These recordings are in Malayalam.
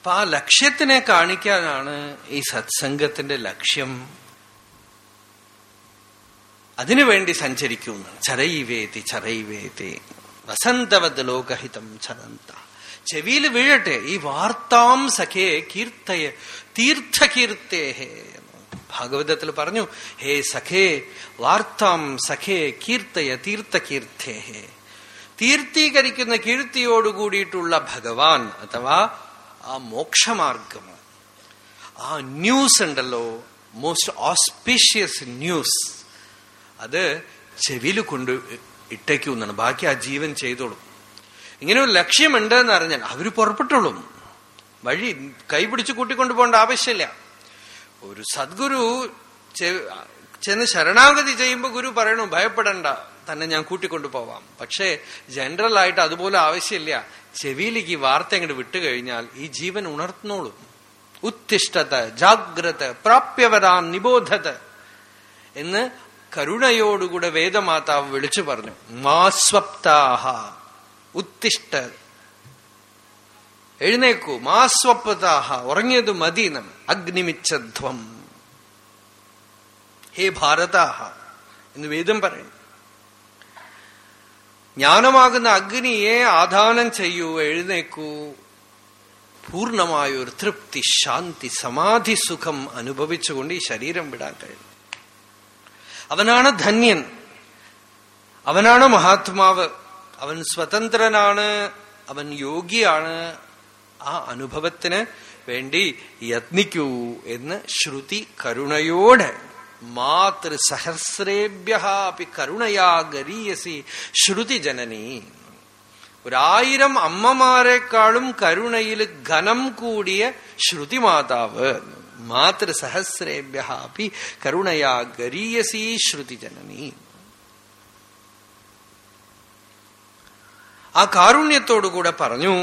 അപ്പൊ ആ ലക്ഷ്യത്തിനെ കാണിക്കാനാണ് ഈ സത്സംഗത്തിന്റെ ലക്ഷ്യം. അതിനുവേണ്ടി സഞ്ചരിക്കുന്നു ചരൈവേതി ചരൈവേതി. വസന്തവത് ലോകഹിതം ചരന്ത. ചെവിയിൽ വീഴട്ടെ ഈ വാർത്താം സഖേ കീർത്തയ തീർത്ഥകീർത്തേഹേ ഭാഗവതത്തിൽ പറഞ്ഞു. ഹേ സഖേ വാർത്താം സഖേ കീർത്തയ തീർത്ഥകീർത്തേഹേ. തീർത്ഥീകരിക്കുന്ന കീർത്തിയോടുകൂടിയിട്ടുള്ള ഭഗവാൻ അഥവാ ആ മോക്ഷമാർഗം. ആ ന്യൂസ് ഉണ്ടല്ലോ മോസ്റ്റ് ഓസ്പീഷ്യസ് ന്യൂസ് അത് ചെവിയിൽ കൊണ്ട് ഇട്ടേക്കൂ എന്നാണ്. ബാക്കി ആ ജീവൻ ചെയ്തോളും. ഇങ്ങനെ ഒരു ലക്ഷ്യമുണ്ട് എന്ന് അറിഞ്ഞാൽ അവർ പുറപ്പെട്ടുള്ളൂ വഴി കൈപിടിച്ച് കൂട്ടിക്കൊണ്ടു പോകേണ്ട ആവശ്യമില്ല. ഒരു സദ്ഗുരു ചെന്ന് ശരണാഗതി ചെയ്യുമ്പോൾ ഗുരു പറയണു ഭയപ്പെടണ്ട തന്നെ ഞാൻ കൂട്ടിക്കൊണ്ടു പോവാം. പക്ഷേ ജനറൽ ആയിട്ട് അതുപോലെ ആവശ്യമില്ല. ചെവിയിലേക്ക് ഈ വാർത്ത അങ്ങോട്ട് വിട്ടുകഴിഞ്ഞാൽ ഈ ജീവൻ ഉണർത്തുന്നോളും ഉത്തിഷ്ഠത ജാഗ്രത പ്രാപ്യവതാം നിബോധത എന്ന് കരുണയോടുകൂടെ വേദമാതാവ് വിളിച്ചു പറഞ്ഞു. മാസ്വപ്താഹ ഉത്തിഷ്ഠ. എഴുന്നേക്കൂ. മാസ്വപ്താഹ ഉറങ്ങിയത് മദീനം അഗ്നിമിച്ചധ്വം ഹേ ഭാരതാഹ എന്ന് വേദം പറയും ജ്ഞാനമാകുന്ന അഗ്നിയെ ആധാനം ചെയ്യൂ എഴുന്നേക്കൂ. പൂർണമായ ഒരു തൃപ്തി ശാന്തി സമാധി സുഖം അനുഭവിച്ചുകൊണ്ട് ഈ ശരീരം വിടാൻ കഴിയും. അവനാണ് ധന്യൻ. അവനാണ് മഹാത്മാവ്. അവൻ സ്വതന്ത്രനാണ്. അവൻ യോഗിയാണ് ആ അനുഭവത്തിന് വേണ്ടി യത്നിക്കൂ എന്ന് ശ്രുതി കരുണയോടെ മാതൃസഹസ്രേഭ്യ അപ്പി കരുണയാ ഗരീയസി. ശ്രുതി ജനനി ഒരായിരം അമ്മമാരെക്കാളും കരുണയിൽ ഘനം കൂടിയ ശ്രുതിമാതാവ് മാതൃസഹസ്രേഭ്യ അപ്പി കരുണയാ ഗരീയസി ശ്രുതി ജനനി. ആ കാരുണ്യത്തോടുകൂടെ പറഞ്ഞു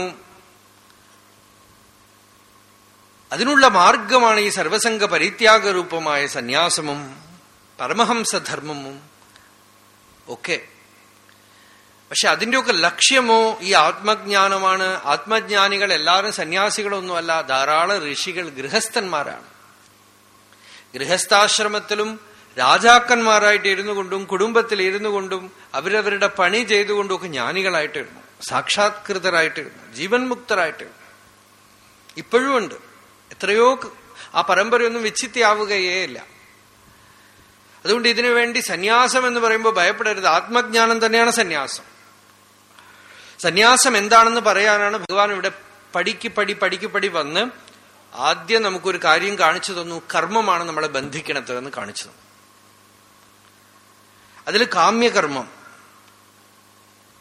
അതിനുള്ള മാർഗമാണ് ഈ സർവസംഗ പരിത്യാഗരൂപമായ സന്യാസമും പരമഹംസധർമ്മവും ഒക്കെ. പക്ഷെ അതിന്റെയൊക്കെ ലക്ഷ്യമോ ഈ ആത്മജ്ഞാനമാണ്. ആത്മജ്ഞാനികൾ എല്ലാവരും സന്യാസികളൊന്നുമല്ല. ധാരാളം ഋഷികൾ ഗൃഹസ്ഥന്മാരാണ്. ഗൃഹസ്ഥാശ്രമത്തിലും രാജാക്കന്മാരായിട്ട് ഇരുന്നു കൊണ്ടും കുടുംബത്തിൽ ഇരുന്നു കൊണ്ടും അവരവരുടെ പണി ചെയ്തുകൊണ്ടും ഒക്കെ ജ്ഞാനികളായിട്ടിരുന്നു സാക്ഷാത്കൃതരായിട്ടിരുന്നു ജീവൻ മുക്തരായിട്ടിരുന്നു ഇപ്പോഴും ഉണ്ട്. എത്രയോ ആ പരമ്പരയൊന്നും വിച്ഛിത്തിയാവുകയേ ഇല്ല. അതുകൊണ്ട് ഇതിനു വേണ്ടി സന്യാസം എന്ന് പറയുമ്പോൾ ഭയപ്പെടരുത്. ആത്മജ്ഞാനം തന്നെയാണ് സന്യാസം. സന്യാസം എന്താണെന്ന് പറയാനാണ് ഭഗവാൻ ഇവിടെ പടിക്ക് പടി പടിക്ക് പടി വന്ന് ആദ്യം നമുക്കൊരു കാര്യം കാണിച്ചു തന്നു. കർമ്മമാണ് നമ്മളെ ബന്ധിക്കണത് എന്ന് കാണിച്ചു തന്നു. അതിൽ കാമ്യകർമ്മം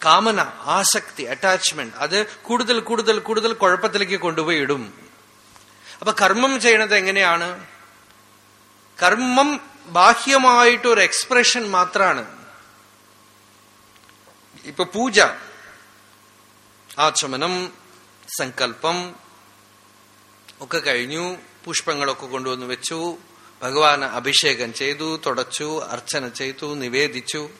കാമന ആസക്തി അറ്റാച്ച്മെന്റ് അത് കൂടുതൽ കൂടുതൽ കൂടുതൽ കുഴപ്പത്തിലേക്ക് കൊണ്ടുപോയി ഇടും. അപ്പൊ കർമ്മം ചെയ്യണത് എങ്ങനെയാണ്? കർമ്മം ബാഹ്യമായിട്ട് ഒരു എക്സ്പ്രഷൻ മാത്രാണ്. ഇപ്പൊ പൂജ. ആചമനം സങ്കല്പം ഒക്കെ കഴിഞ്ഞു. പുഷ്പങ്ങളൊക്കെ കൊണ്ടുവന്ന് വെച്ചു. ഭഗവാന് അഭിഷേകം ചെയ്തു തുടച്ചു അർച്ചന ചെയ്തു നിവേദിച്ചു.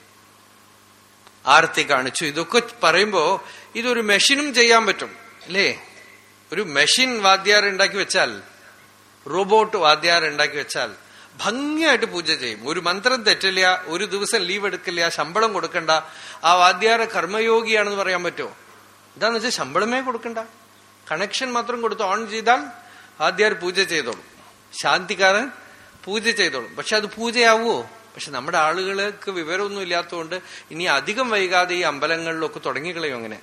ആർത്തി കാണിച്ചു. ഇതൊക്കെ പറയുമ്പോ ഇതൊരു മെഷീനും ചെയ്യാൻ പറ്റും അല്ലേ? ഒരു മെഷീൻ വാദ്യാർ ഉണ്ടാക്കി വെച്ചാൽ റോബോട്ട് വാദ്യാർ ഉണ്ടാക്കി വെച്ചാൽ ഭംഗിയായിട്ട് പൂജ ചെയ്യും. ഒരു മന്ത്രം തെറ്റില്ല ഒരു ദിവസം ലീവ് എടുക്കില്ല ശമ്പളം കൊടുക്കണ്ട. ആ വാദ്യാര കർമ്മയോഗിയാണെന്ന് പറയാൻ പറ്റുമോ? എന്താന്ന് വെച്ചാൽ ശമ്പളമേ കൊടുക്കണ്ട. കണക്ഷൻ മാത്രം കൊടുത്ത് ഓൺ ചെയ്താൽ വാദ്യാർ പൂജ ചെയ്തോളും. ശാന്തിക്കാരൻ പൂജ ചെയ്തോളും. പക്ഷെ അത് പൂജയാവുമോ പക്ഷെ നമ്മുടെ ആളുകൾക്ക് വിവരമൊന്നും ഇല്ലാത്തതുകൊണ്ട് ഇനി അധികം വൈകാതെ ഈ അമ്പലങ്ങളിലൊക്കെ തുടങ്ങിക്കളയും അങ്ങനെ.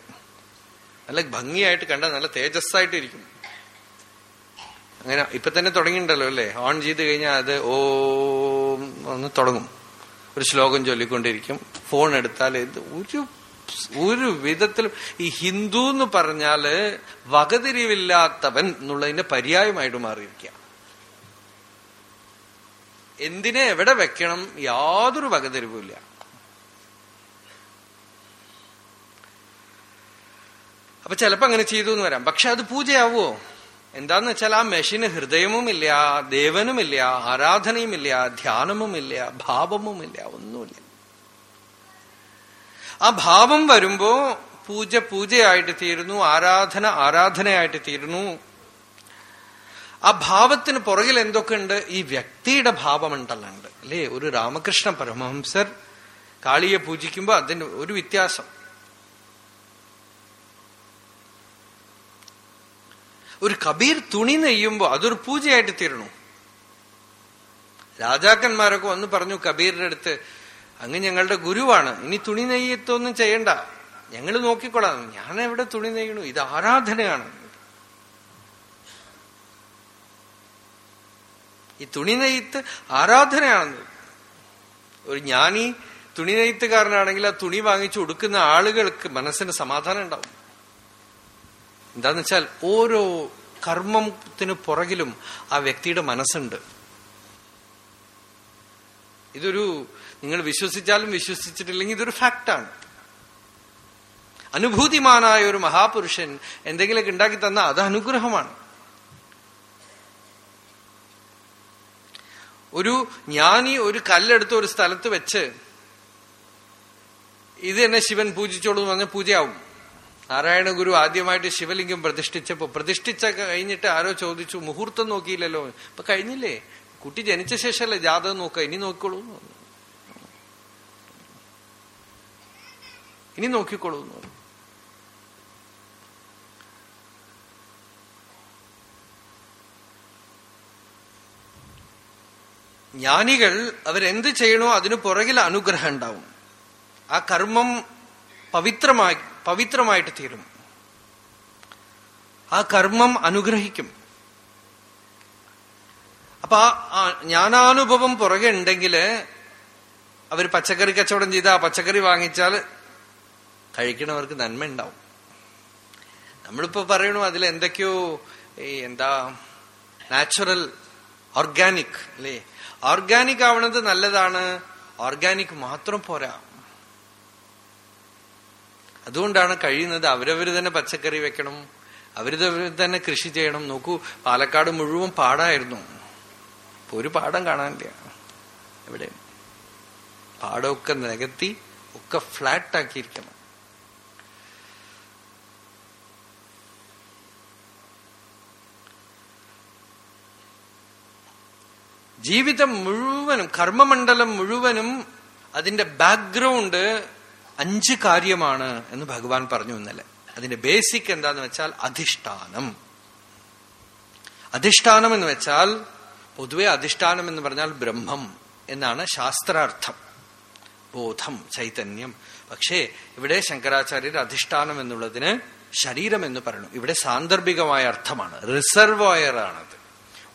നല്ല ഭംഗിയായിട്ട് കണ്ട നല്ല തേജസ്സായിട്ടിരിക്കും. അങ്ങനെ ഇപ്പൊ തന്നെ തുടങ്ങിയിട്ടുണ്ടല്ലോ അല്ലേ? ഓൺ ചെയ്ത് കഴിഞ്ഞാൽ അത് ഓം ഒന്ന് തുടങ്ങും. ഒരു ശ്ലോകം ചൊല്ലിക്കൊണ്ടിരിക്കും. ഫോൺ എടുത്താൽ ഇത് ഒരു ഒരു വിധത്തിലും ഈ ഹിന്ദു എന്ന് പറഞ്ഞാൽ വകതിരിവില്ലാത്തവൻ എന്നുള്ളതിന്റെ പര്യായമായിട്ട് മാറിയിരിക്കുക. എന്തിനെ എവിടെ വെക്കണം? യാതൊരു വകതിരിവുമില്ല. അപ്പൊ ചിലപ്പോ അങ്ങനെ ചെയ്തു എന്ന് വരാം. പക്ഷെ അത് പൂജയാവോ? എന്താന്ന് വെച്ചാൽ ആ മെഷീന് ഹൃദയവുമില്ല ദേവനുമില്ല ആരാധനയുമില്ല ധ്യാനവുമില്ല ഭാവവുമില്ല ഒന്നുമില്ല. ആ ഭാവം വരുമ്പോ പൂജ പൂജയായിട്ട് തീരുന്നു ആരാധന ആരാധനയായിട്ട് തീരുന്നു. ആ ഭാവത്തിന് പുറകിൽ എന്തൊക്കെയുണ്ട് ഈ വ്യക്തിയുടെ ഭാവമുണ്ടല്ലുണ്ട്. അല്ലേ? ഒരു രാമകൃഷ്ണ പരമഹംസർ കാളിയെ പൂജിക്കുമ്പോ അതിന് ഒരു വ്യത്യാസം. ഒരു കബീർ തുണി നെയ്യുമ്പോ അതൊരു പൂജയായിട്ട് തീരണു. രാജാക്കന്മാരൊക്കെ വന്ന് പറഞ്ഞു കബീറിന്റെ അടുത്ത് അങ്ങ് ഞങ്ങളുടെ ഗുരുവാണ്. ഇനി തുണി നെയ്യത്തൊന്നും ചെയ്യണ്ട. ഞങ്ങൾ നോക്കിക്കൊള്ളാം. ഞാൻ എവിടെ തുണി നെയ്യണു? ഇത് ആരാധനയാണ്. ഈ തുണി നെയ്ത്ത് ആരാധനയാണ് ഒരു ജ്ഞാനി തുണി നെയ്ത്തുകാരനാണെങ്കിൽ ആ തുണി വാങ്ങിച്ചു കൊടുക്കുന്ന ആളുകൾക്ക് മനസ്സിന് സമാധാനം ഉണ്ടാവും. എന്താന്ന് വെച്ചാൽ ഓരോ കർമ്മത്തിന് പുറകിലും ആ വ്യക്തിയുടെ മനസ്സുണ്ട്. ഇതൊരു നിങ്ങൾ വിശ്വസിച്ചാലും വിശ്വസിച്ചിട്ടില്ലെങ്കിൽ ഇതൊരു ഫാക്റ്റാണ്. അനുഭൂതിമാനായ ഒരു മഹാപുരുഷൻ എന്തെങ്കിലുമൊക്കെ ഉണ്ടാക്കി തന്ന അത് അനുഗ്രഹമാണ്. ഒരു ജ്ഞാനി ഒരു കല്ലെടുത്ത് ഒരു സ്ഥലത്ത് വെച്ച് ഇത് തന്നെ ശിവൻ പൂജിച്ചോളൂ എന്ന് പറഞ്ഞാൽ പൂജയാവും. നാരായണ ഗുരു ആദ്യമായിട്ട് ശിവലിംഗം പ്രതിഷ്ഠിച്ചപ്പോ പ്രതിഷ്ഠിച്ച കഴിഞ്ഞിട്ട് ആരോ ചോദിച്ചു മുഹൂർത്തം നോക്കിയില്ലല്ലോ ഇപ്പൊ കഴിഞ്ഞില്ലേ കുട്ടി ജനിച്ച ശേഷമല്ലേ ജാതകം നോക്ക ഇനി നോക്കിക്കോളൂ. ഇനി നോക്കിക്കോളൂ. ജ്ഞാനികൾ അവരെന്ത് ചെയ്യണോ അതിനു പുറകിൽ അനുഗ്രഹം ഉണ്ടാവും ആ കർമ്മം പവിത്രമായി പവിത്രമായിട്ട് തീരും. ആ കർമ്മം അനുഗ്രഹിക്കും. അപ്പൊ ആ- ജ്ഞാനാനുഭവം പുറകെ ഉണ്ടെങ്കിൽ അവർ പച്ചക്കറി കച്ചവടം ചെയ്ത് ആ പച്ചക്കറി വാങ്ങിച്ചാൽ കഴിക്കണവർക്ക് നന്മ ഉണ്ടാവും. നമ്മളിപ്പോ പറയണു അതിൽ എന്തൊക്കെയോ ഈ എന്താ നാച്ചുറൽ ഓർഗാനിക് അല്ലേ? ഓർഗാനിക് ആവണത് നല്ലതാണ്. ഓർഗാനിക് മാത്രം പോരാ. അതുകൊണ്ടാണ് കഴിയുന്നത് അവരവർ തന്നെ പച്ചക്കറി വെക്കണം അവരവർ തന്നെ കൃഷി ചെയ്യണം. നോക്കൂ പാലക്കാട് മുഴുവൻ പാടായിരുന്നു. ഇപ്പൊ ഒരു പാടം കാണാനില്ല. എവിടെ? പാടമൊക്കെ നികത്തി ഒക്കെ ഫ്ലാറ്റ് ആക്കിയിരിക്കണം ജീവിതം മുഴുവനും കർമ്മമണ്ഡലം മുഴുവനും അതിന്റെ ബാക്ക്ഗ്രൗണ്ട് അഞ്ച് കാര്യമാണ് എന്ന് ഭഗവാൻ പറഞ്ഞു ഇന്നലെ. അതിന്റെ ബേസിക് എന്താന്ന് വെച്ചാൽ അധിഷ്ഠാനം. അധിഷ്ഠാനം എന്ന് വെച്ചാൽ പൊതുവെ അധിഷ്ഠാനം എന്ന് പറഞ്ഞാൽ ബ്രഹ്മം എന്നാണ് ശാസ്ത്രാർത്ഥം. ബോധം ചൈതന്യം. പക്ഷേ ഇവിടെ ശങ്കരാചാര്യർ അധിഷ്ഠാനം എന്നുള്ളതിന് ശരീരം എന്ന് പറയുന്നു. ഇവിടെ സാന്ദർഭികമായ അർത്ഥമാണ്. റിസർവോയർ ആണത്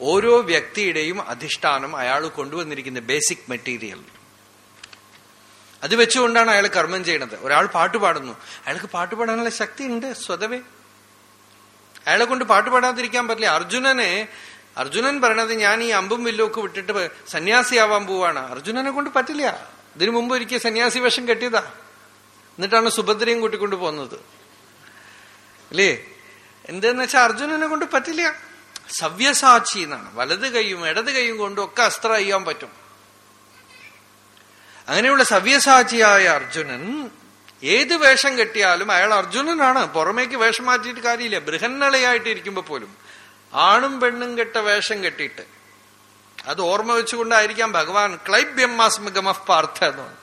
ഓരോ വ്യക്തിയുടെയും അധിഷ്ഠാനം അയാൾ കൊണ്ടുവന്നിരിക്കുന്ന ബേസിക് മെറ്റീരിയൽ. അത് വെച്ചുകൊണ്ടാണ് അയാൾ കർമ്മം ചെയ്യണത്. ഒരാൾ പാട്ട് പാടുന്നു. അയാൾക്ക് പാട്ട് പാടാനുള്ള ശക്തി ഉണ്ട് സ്വതവേ. അയാളെ കൊണ്ട് പാട്ട് പാടാതിരിക്കാൻ പറ്റില്ല. അർജുനനെ അർജുനൻ പറയണത് ഞാൻ ഈ അമ്പും വില്ലുമൊക്കെ വിട്ടിട്ട് സന്യാസിയാവാൻ പോവാണ്. അർജുനനെ കൊണ്ട് പറ്റില്ല. ഇതിനു മുമ്പ് ഒരിക്കൽ സന്യാസി വേഷം കെട്ടിയതാ. എന്നിട്ടാണ് സുഭദ്രയും കൂട്ടിക്കൊണ്ട് പോകുന്നത്. അല്ലേ? എന്തെന്ന് വെച്ചാൽ അർജുനനെ കൊണ്ട് പറ്റില്ല. സവ്യസാക്ഷി എന്നാണ്. വലത് കൈയും ഇടത് കൈയും കൊണ്ടും ഒക്കെ അസ്ത്രം ചെയ്യാൻ പറ്റും. അങ്ങനെയുള്ള സവ്യസാചിയായ അർജുനൻ ഏത് വേഷം കെട്ടിയാലും അയാൾ അർജുനനാണ്. പുറമേക്ക് വേഷം മാറ്റിയിട്ട് കാര്യമില്ല. ബൃഹന്നളയായിട്ട് ഇരിക്കുമ്പോ പോലും ആണും പെണ്ണും കെട്ട വേഷം കെട്ടിയിട്ട് അത് ഓർമ്മ വെച്ചുകൊണ്ടായിരിക്കാം ഭഗവാൻ ക്ലൈബ്യമ്മാസ്മഗമഫ് പാർത്ഥ എന്ന് പറഞ്ഞു.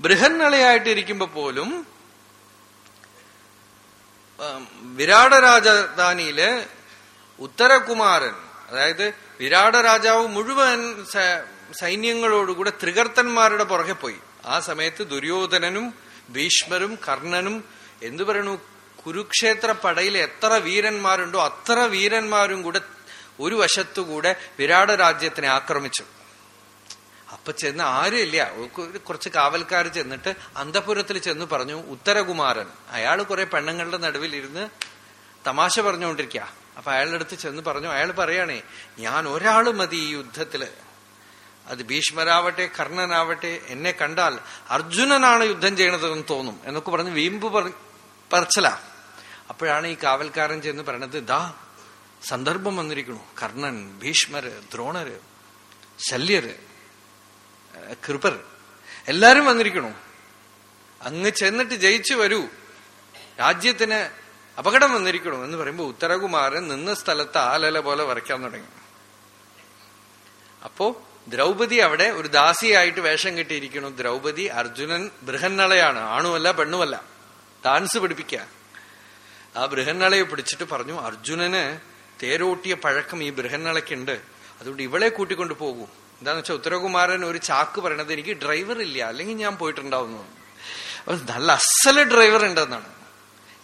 ബൃഹന്നളയായിട്ട് ഇരിക്കുമ്പോ പോലും വിരാട രാജധാനിയിൽ ഉത്തരകുമാരൻ അതായത് വിരാട രാജാവ് മുഴുവൻ സൈന്യങ്ങളോടുകൂടെ ത്രികർത്തന്മാരുടെ പുറകെ പോയി. ആ സമയത്ത് ദുര്യോധനനും ഭീഷ്മരും കർണനും എന്തു പറയണു? കുരുക്ഷേത്ര പടയിൽ എത്ര വീരന്മാരുണ്ടോ അത്ര വീരന്മാരും കൂടെ ഒരു വശത്തുകൂടെ വിരാട രാജ്യത്തിനെ ആക്രമിച്ചു. അപ്പൊ ചെന്ന് ആരുമില്ല. കുറച്ച് കാവൽക്കാർ ചെന്നിട്ട് അന്തപുരത്തിൽ ചെന്ന് പറഞ്ഞു ഉത്തരകുമാരൻ. അയാൾ കുറെ പെണ്ണുങ്ങളുടെ നടുവിൽ ഇരുന്ന് തമാശ പറഞ്ഞുകൊണ്ടിരിക്കുക അപ്പൊ അയാളുടെ അടുത്ത് ചെന്ന് പറഞ്ഞു അയാൾ പറയണേ ഞാൻ ഒരാൾ മതി ഈ യുദ്ധത്തിൽ. അത് ഭീഷ്മരാവട്ടെ കർണനാവട്ടെ എന്നെ കണ്ടാൽ അർജുനനാണ് യുദ്ധം ചെയ്യണതെന്ന് തോന്നും എന്നൊക്കെ പറഞ്ഞ് വീമ്പ് പറച്ചല. അപ്പോഴാണ് ഈ കാവൽക്കാരൻ ചെന്ന് പറയണത് ദാ സന്ദർഭം വന്നിരിക്കുന്നു. കർണൻ ഭീഷ്മര് ദ്രോണര് ശല്യര് കൃപർ എല്ലാരും വന്നിരിക്കണു അങ്ങ് ചെന്നിട്ട് ജയിച്ചു വരൂ. രാജ്യത്തിന് അപകടം വന്നിരിക്കണു എന്ന് പറയുമ്പോൾ ഉത്തരകുമാരൻ നിന്ന സ്ഥലത്ത് ആലല പോലെ വരയ്ക്കാൻ തുടങ്ങി. അപ്പോ ദ്രൗപദി അവിടെ ഒരു ദാസിയായിട്ട് വേഷം കെട്ടിയിരിക്കുന്നു. ദ്രൗപദി അർജുനൻ ബൃഹന്നളയാണ്. ആണുമല്ല പെണ്ണുമല്ല. ഡാൻസ് പഠിപ്പിക്ക. ആ ബൃഹന്നളയെ പിടിച്ചിട്ട് പറഞ്ഞു അർജുനന് തേരോട്ടിയ പഴക്കം ഈ ബൃഹന്നളയ്ക്കുണ്ട്. അതുകൊണ്ട് ഇവളെ കൂട്ടിക്കൊണ്ട് പോകൂ. എന്താന്ന് വെച്ചാൽ ഉത്തരകുമാരൻ ഒരു ചാക്ക് പറയണത് എനിക്ക് ഡ്രൈവർ ഇല്ല. അല്ലെങ്കിൽ ഞാൻ പോയിട്ടുണ്ടാവുന്നു. നല്ല അസല ഡ്രൈവർ ഉണ്ടെന്നാണ്.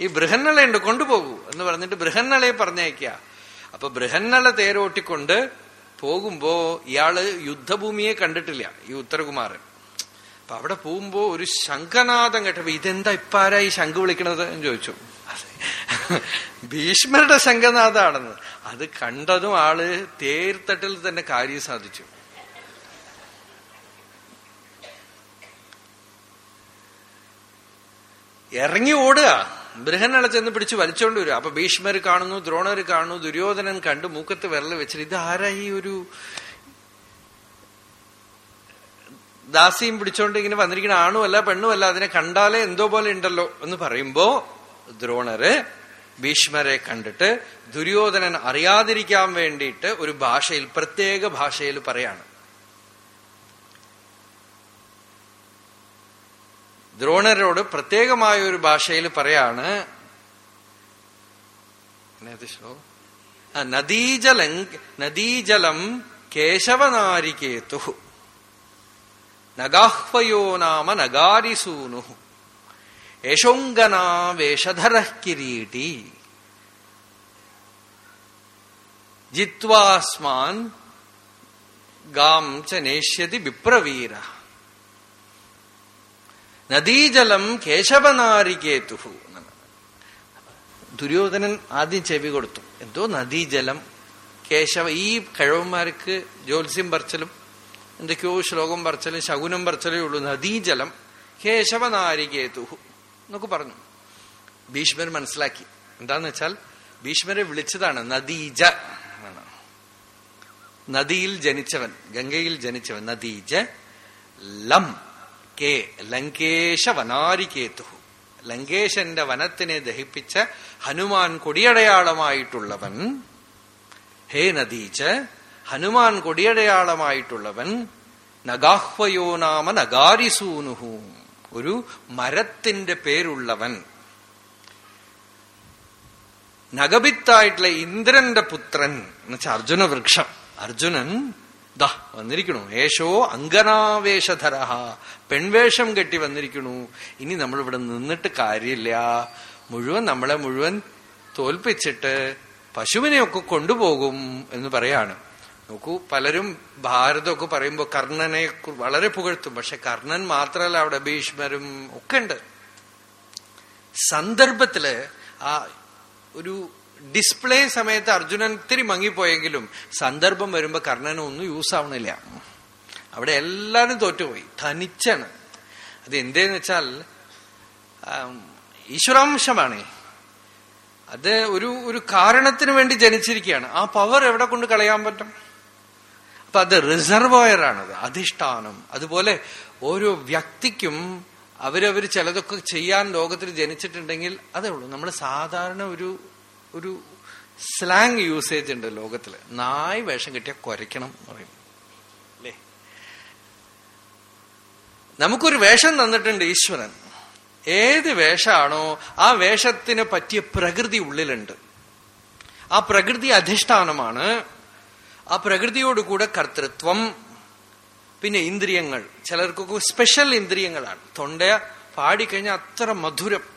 ഈ ബൃഹന്നളയുണ്ട് കൊണ്ടുപോകൂ എന്ന് പറഞ്ഞിട്ട് ബൃഹന്നളയെ പറഞ്ഞയക്ക അപ്പൊ ബൃഹന്നള തേരോട്ടിക്കൊണ്ട് പോകുമ്പോ ഇയാൾ യുദ്ധഭൂമിയെ കണ്ടിട്ടില്ല ഈ ഉത്തരകുമാരൻ. അപ്പൊ അവിടെ പോകുമ്പോ ഒരു ശംഖനാഥം കേട്ടപ്പോ ഇതെന്താ ഇപ്പാരാ ഈ ശംഖ് വിളിക്കണത് എന്ന് ചോദിച്ചു. ഭീഷ്മരുടെ ശംഖനാഥാണെന്ന് അത് കണ്ടതും ആൾ തേർത്തട്ടിൽ തന്നെ കാര്യം സാധിച്ചു. ഇറങ്ങി ഓടുക. ബൃഹനള ചെന്ന് പിടിച്ച് വലിച്ചോണ്ട് വരും. അപ്പൊ ഭീഷ്മർ കാണുന്നു ദ്രോണർ കാണുന്നു ദുര്യോധനൻ കണ്ടു മൂക്കത്ത് വിരൽ വെച്ചിട്ട് ഇത് ഈ ഒരു ദാസിയും പിടിച്ചോണ്ട് ഇങ്ങനെ വന്നിരിക്കുന്ന ആണുമല്ല പെണ്ണുമല്ല അതിനെ കണ്ടാലേ എന്തോ പോലെ ഉണ്ടല്ലോ എന്ന് പറയുമ്പോ ദ്രോണര് ഭീഷ്മരെ കണ്ടിട്ട് ദുര്യോധനൻ അറിയാതിരിക്കാൻ വേണ്ടിയിട്ട് ഒരു ഭാഷയിൽ പ്രത്യേക ഭാഷയിൽ പറയാണ്. ദ്രോണരോട് പ്രത്യേകമായ ഒരു ഭാഷയിൽ പറയാണ് നദീജല നദീജലം കേശവനാരികേതു. നഗാഹ്വയോ നാമ നഗാരിസൂനു. യശോങ്കനാവേഷധര കിരീടി. ജിത്വാസ്മാൻ ഗാം ച നേഷ്യതി വിപ്രവീര. നദീജലം കേശവനാരികേതു ദുര്യോധനൻ ആദ്യം ചെവി കൊടുത്തു. എന്തോ നദീജലം കേശവ ഈ കഴവന്മാർക്ക് ജ്യോത്സ്യം പറിച്ചലും എന്തൊക്കെയോ ശ്ലോകം പറിച്ചലും ശകുനം പറിച്ചലേ ഉള്ളൂ. നദീജലം കേശവനാരികേതു എന്നൊക്കെ പറഞ്ഞു. ഭീഷ്മർ മനസ്സിലാക്കി. എന്താന്ന് വെച്ചാൽ ഭീഷ്മരെ വിളിച്ചതാണ് നദീജ നദിയിൽ ജനിച്ചവൻ ഗംഗയിൽ ജനിച്ചവൻ നദീജ ലം. കെ ലങ്കേശ വനാരികേതു. ലങ്കേശന്റെ വനത്തിനെ ദഹിപ്പിച്ച ഹനുമാൻ കൊടിയടയാളമായിട്ടുള്ളവൻ ഹേ നദീച്ച ഹനുമാൻ കൊടിയടയാളമായിട്ടുള്ളവൻ നഗാഹ്വയോ നാമ നഗാരിസൂനുഹു. ഒരു മരത്തിന്റെ പേരുള്ളവൻ. നഗബിത്തായിട്ടുള്ള ഇന്ദ്രന്റെ പുത്രൻ എന്നുവെച്ചാൽ അർജുന വൃക്ഷം. അർജുനൻ ദാ വന്നിരിക്കണു. ഏഷോ അങ്കനാവേശധര പെൺവേഷം കെട്ടി വന്നിരിക്കണു. ഇനി നമ്മൾ ഇവിടെ നിന്നിട്ട് കാര്യമില്ല. മുഴുവൻ നമ്മളെ മുഴുവൻ തോൽപ്പിച്ചിട്ട് പശുവിനെയൊക്കെ കൊണ്ടുപോകും എന്ന് പറയാണ്. നോക്കൂ പലരും ഭാരതമൊക്കെ പറയുമ്പോൾ കർണനെ വളരെ പുകഴ്ത്തും. പക്ഷെ കർണൻ മാത്രമല്ല അവിടെ ഭീഷ്മരും ഒക്കെ ഉണ്ട്. സന്ദർഭത്തിൽ ആ ഒരു ഡിസ്പ്ലേ സമയത്ത് അർജുനൻ ഇത്തിരി മങ്ങിപ്പോയെങ്കിലും സന്ദർഭം വരുമ്പോ കർണന് ഒന്നും യൂസ് ആവണില്ല. അവിടെ എല്ലാരും തോറ്റുപോയി. തനിച്ചാണ് അത് എന്തേന്ന് വെച്ചാൽ ഈശ്വരാംശമാണ്. അത് ഒരു ഒരു കാരണത്തിന് വേണ്ടി ജനിച്ചിരിക്കുകയാണ്. ആ പവർ എവിടെ കൊണ്ട് കളയാൻ പറ്റും? അപ്പൊ അത് റിസർവോയറാണത് അധിഷ്ഠാനം. അതുപോലെ ഓരോ വ്യക്തിക്കും അവരവർ ചിലതൊക്കെ ചെയ്യാൻ ലോകത്തിൽ ജനിച്ചിട്ടുണ്ടെങ്കിൽ അതേ ഉള്ളൂ. നമ്മൾ സാധാരണ ഒരു ഒരു സ്ലാങ് യൂസേജ് ഉണ്ട് ലോകത്തിൽ നായ് വേഷം കിട്ടിയാൽ കുരയ്ക്കണം എന്ന് പറയും. അല്ലേ? നമുക്കൊരു വേഷം തന്നിട്ടുണ്ട് ഈശ്വരൻ. ഏത് വേഷമാണോ ആ വേഷത്തിന് പറ്റിയ പ്രകൃതി ഉള്ളിലുണ്ട്. ആ പ്രകൃതി അധിഷ്ഠാനമാണ്. ആ പ്രകൃതിയോടുകൂടെ കർത്തൃത്വം പിന്നെ ഇന്ദ്രിയങ്ങൾ. ചിലർക്കൊക്കെ സ്പെഷ്യൽ ഇന്ദ്രിയങ്ങളാണ്. തൊണ്ട പാടിക്കഴിഞ്ഞാൽ അത്ര മധുരം.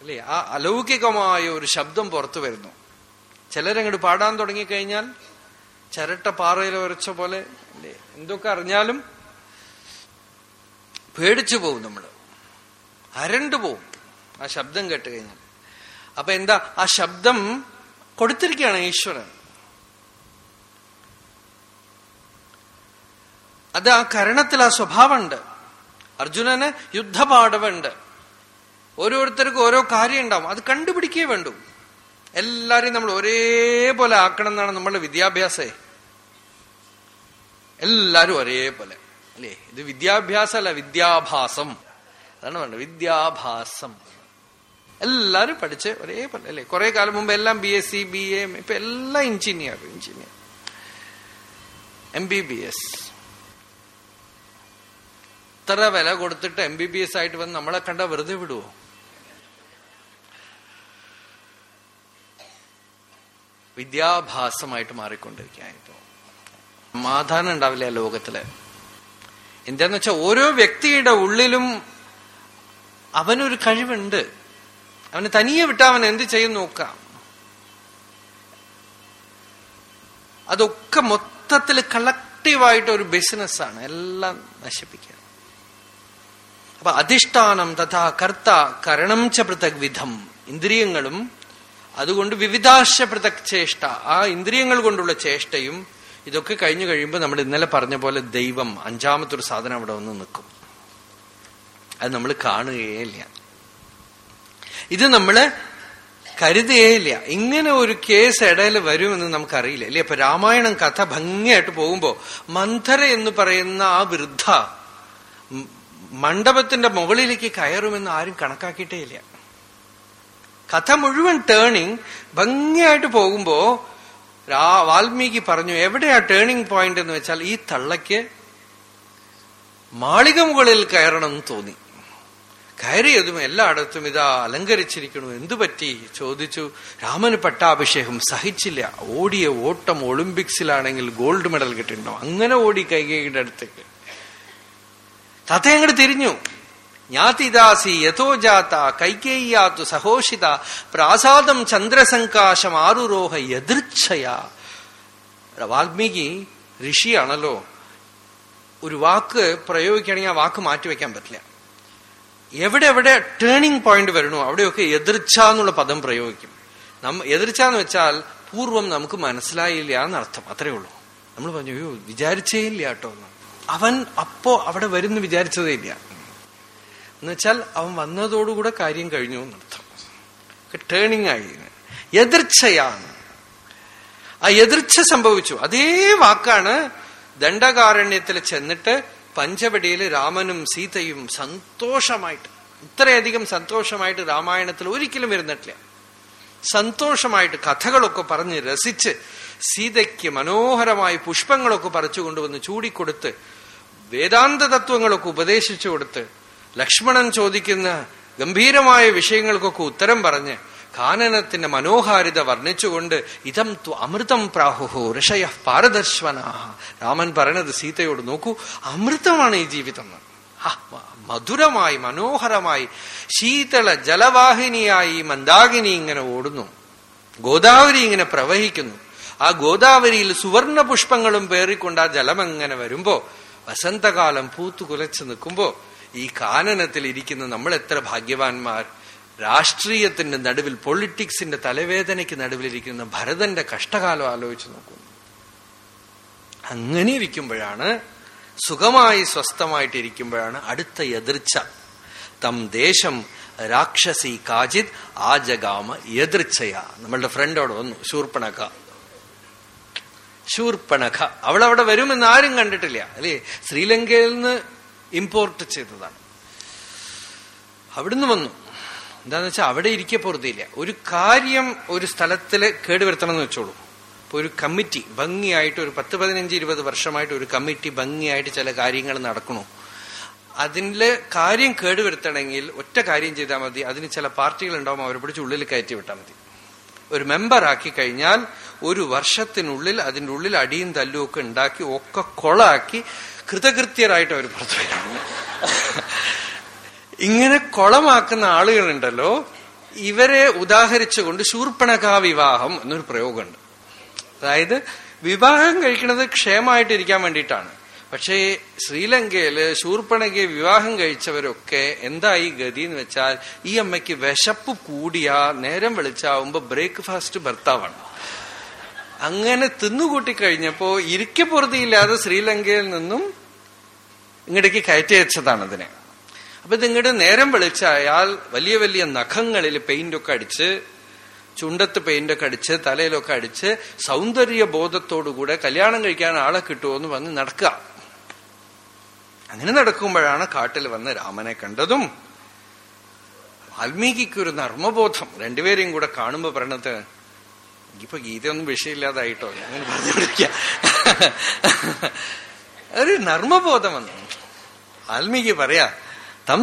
അല്ലേ? ആ അലൗകികമായ ഒരു ശബ്ദം പുറത്തു വരുന്നു. ചിലരങ്ങോട്ട് പാടാൻ തുടങ്ങിക്കഴിഞ്ഞാൽ ചിരട്ട പാറയിൽ ഉരച്ച പോലെ അല്ലേ? എന്തൊക്കെ അറിഞ്ഞാലും പേടിച്ചു പോകും നമ്മൾ. അരണ്ടു പോവും ആ ശബ്ദം കേട്ട് കഴിഞ്ഞാൽ. അപ്പൊ എന്താ? ആ ശബ്ദം കൊടുത്തിരിക്കുകയാണ് ഈശ്വരൻ. അത് ആ കരണത്തിൽ ആ സ്വഭാവമുണ്ട്. അർജുനന് യുദ്ധപാഠവുണ്ട് ഓരോരുത്തർക്കും ഓരോ കാര്യം ഉണ്ടാവും അത് കണ്ടുപിടിക്കേ വേണ്ടു. എല്ലാരെയും നമ്മൾ ഒരേപോലെ ആക്കണം എന്നാണ് നമ്മളുടെ വിദ്യാഭ്യാസേ. എല്ലാരും ഒരേപോലെ. അല്ലേ? ഇത് വിദ്യാഭ്യാസമല്ല വിദ്യാഭാസം. അതാണ് വേണ്ടത് വിദ്യാഭാസം. എല്ലാരും പഠിച്ച് ഒരേപോലെ അല്ലേ? കുറെ കാലം മുമ്പ് എല്ലാം B S C B A ഇപ്പൊ എല്ലാം engineer engineer M B B S ഇത്ര വില കൊടുത്തിട്ട് എം ബി ബി എസ് ആയിട്ട് വന്ന് നമ്മളെ കണ്ട വെറുതെ വിടുവോ? വിദ്യാഭാസമായിട്ട് മാറിക്കൊണ്ടിരിക്കുകയാണ് ഇപ്പോ സമാധാനം ഉണ്ടാവില്ല ലോകത്തിൽ. എന്താന്ന് വെച്ചാൽ ഓരോ വ്യക്തിയുടെ ഉള്ളിലും അവനൊരു കഴിവുണ്ട്. അവന് തനിയെ വിട്ടാ അവൻ എന്ത് ചെയ്യും നോക്കാം. അതൊക്കെ മൊത്തത്തിൽ കളക്റ്റീവായിട്ട് ഒരു ബിസിനസ്സാണ് എല്ലാം നശിപ്പിക്കുക. അപ്പൊ അധിഷ്ഠാനം തഥാ കർത്ത കരണം ച വിധം. ഇന്ദ്രിയങ്ങളും അതുകൊണ്ട് വിവിധാശ പ്രതക്ഷേഷ്ട ആ ഇന്ദ്രിയങ്ങൾ കൊണ്ടുള്ള ചേഷ്ടയും ഇതൊക്കെ കഴിഞ്ഞു കഴിയുമ്പോൾ നമ്മൾ ഇന്നലെ പറഞ്ഞ പോലെ ദൈവം അഞ്ചാമത്തെ ഒരു സാധനം അവിടെ വന്ന് നിൽക്കും. അത് നമ്മൾ കാണുകയില്ല ഇത് നമ്മൾ കരുതുകയില്ല ഇങ്ങനെ ഒരു കേസ് ഇടയിൽ വരുമെന്ന് നമുക്കറിയില്ല. അല്ലേ ഇപ്പൊ രാമായണം കഥ ഭംഗിയായിട്ട് പോകുമ്പോ മന്ധര എന്ന് പറയുന്ന ആ വൃദ്ധ മണ്ഡപത്തിന്റെ മുകളിലേക്ക് കയറുമെന്ന് ആരും കണക്കാക്കിയിട്ടേ ഇല്ല കഥ മുഴുവൻ ടേണിങ് ഭംഗിയായിട്ട് പോകുമ്പോ വാൽമീകി പറഞ്ഞു എവിടെയാ ടേണിങ് പോയിന്റ് എന്ന് വെച്ചാൽ ഈ തള്ളയ്ക്ക് മാളിക മുകളിൽ കയറണം എന്ന് തോന്നി. കയറിയതും എല്ലായിടത്തും ഇതാ അലങ്കരിച്ചിരിക്കണു എന്തു പറ്റി? ചോദിച്ചു. രാമന് പട്ടാഭിഷേകം സഹിച്ചില്ല. ഓടിയ ഓട്ടം ഒളിമ്പിക്സിലാണെങ്കിൽ ഗോൾഡ് മെഡൽ കിട്ടിയിട്ടുണ്ടാവും അങ്ങനെ ഓടി കൈകയുടെ അടുത്തേക്ക്. കഥ തിരിഞ്ഞു. ജ്ഞാതിദാസി യഥോജാത കൈകേയ്യാതു സഹോഷിത പ്രാസാദം ചന്ദ്രസങ്കാശം ആരുരോഹ യദൃച്ഛയ. വാൽമീകി ഋഷിയാണല്ലോ ഒരു വാക്ക് പ്രയോഗിക്കുകയാണെങ്കിൽ ആ വാക്ക് മാറ്റിവെക്കാൻ പറ്റില്ല. എവിടെ എവിടെ ടേണിംഗ് പോയിന്റ് വരണോ അവിടെയൊക്കെ എതിർച്ച എന്നുള്ള പദം പ്രയോഗിക്കും. നമ്മ എതിർച്ച എന്ന് വെച്ചാൽ പൂർവം നമുക്ക് മനസ്സിലായില്ല എന്നർത്ഥം അത്രേ ഉള്ളൂ. നമ്മൾ പറഞ്ഞു അയ്യോ വിചാരിച്ചേ ഇല്ല കേട്ടോ അവൻ അപ്പോ അവിടെ വരുന്നു വിചാരിച്ചതേ ഇല്ല. എന്നുവെച്ചാൽ അവൻ വന്നതോടുകൂടെ കാര്യം കഴിഞ്ഞു എന്നർത്ഥം. ടേണിങ് ആയി. എതിർച്ചയാണ്. ആ എതിർച്ച സംഭവിച്ചു. അതേ വാക്കാണ് ദണ്ഡകാരണ്യത്തിൽ ചെന്നിട്ട് പഞ്ചവടിയിൽ രാമനും സീതയും സന്തോഷമായിട്ട് ഇത്രയധികം സന്തോഷമായിട്ട് രാമായണത്തിൽ ഒരിക്കലും വരുന്നിട്ടില്ല. സന്തോഷമായിട്ട് കഥകളൊക്കെ പറഞ്ഞ് രസിച്ച് സീതയ്ക്ക് മനോഹരമായി പുഷ്പങ്ങളൊക്കെ പറിച്ചു കൊണ്ടുവന്ന് ചൂടിക്കൊടുത്ത് വേദാന്ത തത്വങ്ങളൊക്കെ ഉപദേശിച്ചു കൊടുത്ത് ലക്ഷ്മണൻ ചോദിക്കുന്ന ഗംഭീരമായ വിഷയങ്ങൾക്കൊക്കെ ഉത്തരം പറഞ്ഞ് കാനനത്തിന്റെ മനോഹാരിത വർണിച്ചുകൊണ്ട് ഇതം ത്വ അമൃതം പ്രാഹുഹോ ഋഷയ പാരദർശ്വനാഹ. രാമൻ പറയണത് സീതയോട് നോക്കൂ അമൃതമാണ് ഈ ജീവിതം. മധുരമായി മനോഹരമായി ശീതള ജലവാഹിനിയായി മന്ദാകിനി ഇങ്ങനെ ഓടുന്നു. ഗോദാവരി ഇങ്ങനെ പ്രവഹിക്കുന്നു. ആ ഗോദാവരിയിൽ സുവർണ പുഷ്പങ്ങളും പേറിക്കൊണ്ട് ആ എങ്ങനെ വരുമ്പോ വസന്തകാലം പൂത്തു കുലച്ചു നിൽക്കുമ്പോ ഈ കാനനത്തിൽ ഇരിക്കുന്ന നമ്മൾ എത്ര ഭാഗ്യവാന്മാർ? രാഷ്ട്രീയത്തിന്റെ നടുവിൽ പൊളിറ്റിക്സിന്റെ തലവേദനയ്ക്ക് നടുവിലിരിക്കുന്ന ഭരതന്റെ കഷ്ടകാലം ആലോചിച്ച് നോക്കുന്നു. അങ്ങനെ ഇരിക്കുമ്പോഴാണ് സുഖമായി സ്വസ്ഥമായിട്ടിരിക്കുമ്പോഴാണ് അടുത്ത എതിർച്ച. തം ദേശം രാക്ഷസി കാജിത് ആജഗാമ എതിർച്ചയ. നമ്മളുടെ ഫ്രണ്ടോട് വന്നു ശൂർപ്പണക ശൂർപ്പണഖ. അവളവിടെ വരുമെന്ന് ആരും കണ്ടിട്ടില്ല. അല്ലേ? ശ്രീലങ്കയിൽ നിന്ന് ഇമ്പോർട്ട് ചെയ്തതാണ്. അവിടുന്ന് വന്നു. എന്താന്ന് വെച്ചാൽ അവിടെ ഇരിക്കെ പൊറുതിയില്ല. ഒരു കാര്യം ഒരു സ്ഥലത്തിൽ കേടുവരുത്തണം എന്ന് വെച്ചോളൂ. ഇപ്പൊ ഒരു കമ്മിറ്റി ഭംഗിയായിട്ട് ഒരു പത്ത് പതിനഞ്ച് ഇരുപത് വർഷമായിട്ട് ഒരു കമ്മിറ്റി ഭംഗിയായിട്ട് ചില കാര്യങ്ങൾ നടക്കണു. അതിൽ കാര്യം കേടുവരുത്തണമെങ്കിൽ ഒറ്റ കാര്യം ചെയ്താൽ മതി. അതിന് ചില പാർട്ടികൾ ഉണ്ടാവും അവരെ പിടിച്ച് ഉള്ളിൽ കയറ്റി വിട്ടാൽ മതി. ഒരു മെമ്പർ ആക്കി കഴിഞ്ഞാൽ ഒരു വർഷത്തിനുള്ളിൽ അതിന്റെ ഉള്ളിൽ അടിയും തല്ലും ഒക്കെ ഉണ്ടാക്കി ഒക്കെ കൊളാക്കി കൃതകൃത്യരായിട്ട് അവർ പുറത്തു വരും. ഇങ്ങനെ കൊളമാക്കുന്ന ആളുകളുണ്ടല്ലോ ഇവരെ ഉദാഹരിച്ചുകൊണ്ട് ശൂർപ്പണകാ വിവാഹം എന്നൊരു പ്രയോഗമുണ്ട്. അതായത് വിവാഹം കഴിക്കുന്നത് ക്ഷേമമായിട്ടിരിക്കാൻ വേണ്ടിയിട്ടാണ്. പക്ഷേ ശ്രീലങ്കയിൽ ശൂർപ്പണകെ വിവാഹം കഴിച്ചവരൊക്കെ എന്തായി ഗതി എന്ന് വെച്ചാൽ ഈ അമ്മയ്ക്ക് വിശപ്പ് കൂടിയാ നേരം വെളിച്ചാവുമ്പോ ബ്രേക്ക്ഫാസ്റ്റ് ഭർത്താവാണ്. അങ്ങനെ തിന്നുകൂട്ടി കഴിഞ്ഞപ്പോ ഇരിക്കെ പുറത്തിയില്ലാതെ ശ്രീലങ്കയിൽ നിന്നും ഇങ്ങടേക്ക് കയറ്റി അയച്ചതാണ് അതിനെ. അപ്പൊ ഇതിങ്ങോട്ട് നേരം വെളിച്ച അയാൾ വലിയ വലിയ നഖങ്ങളിൽ പെയിന്റൊക്കെ അടിച്ച് ചുണ്ടത്ത് പെയിന്റൊക്കെ അടിച്ച് തലയിലൊക്കെ അടിച്ച് സൗന്ദര്യ ബോധത്തോടുകൂടെ കല്യാണം കഴിക്കാൻ ആളെ കിട്ടുമോ എന്ന് വന്ന് നടക്കുക. അങ്ങനെ നടക്കുമ്പോഴാണ് കാട്ടിൽ വന്ന് രാമനെ കണ്ടതും വാൽമീകിക്ക് ഒരു നർമ്മബോധം. രണ്ടുപേരെയും കൂടെ കാണുമ്പോ പറയണത് എനിക്കിപ്പോ ഗീതയൊന്നും വിഷയമില്ലാതായിട്ടോ? അങ്ങനെ പറഞ്ഞുകൊണ്ടിരിക്ക ഒരു നർമ്മബോധം വന്നു. വാൽമീകി പറയാ തം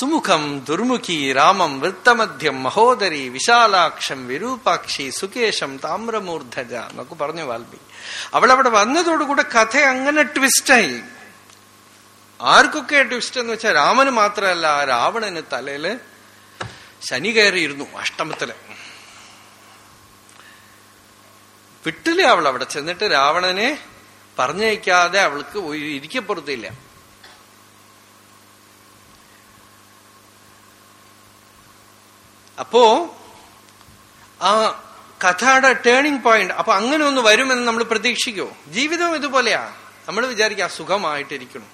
സുമുഖം ദുർമുഖി രാമം വൃത്തമധ്യം മഹോദരി വിശാലാക്ഷം വിരൂപാക്ഷി സുകേശം താമ്രമൂർധജ എന്നൊക്കെ പറഞ്ഞു വാൽമീകി. അവളവിടെ വന്നതോടുകൂടെ കഥ അങ്ങനെ ട്വിസ്റ്റായി. ആർക്കൊക്കെ ട്വിസ്റ്റ് എന്ന് വെച്ചാൽ രാമന് മാത്രമല്ല രാവണന് തലയിൽ ശനി കയറിയിരുന്നു അഷ്ടമത്തിൽ. വിട്ടില്ല അവൾ അവിടെ? ചെന്നിട്ട് രാവണനെ പറഞ്ഞയക്കാതെ അവൾക്ക് ഇരിക്കപ്പുറത്തില്ല. അപ്പോ ആ കഥയുടെ ടേണിംഗ് പോയിന്റ് അപ്പൊ അങ്ങനെ ഒന്ന് വരുമെന്ന് നമ്മൾ പ്രതീക്ഷിക്കോ ജീവിതം ഇതുപോലെയാ. നമ്മൾ വിചാരിക്കുക സുഖമായിട്ടിരിക്കണം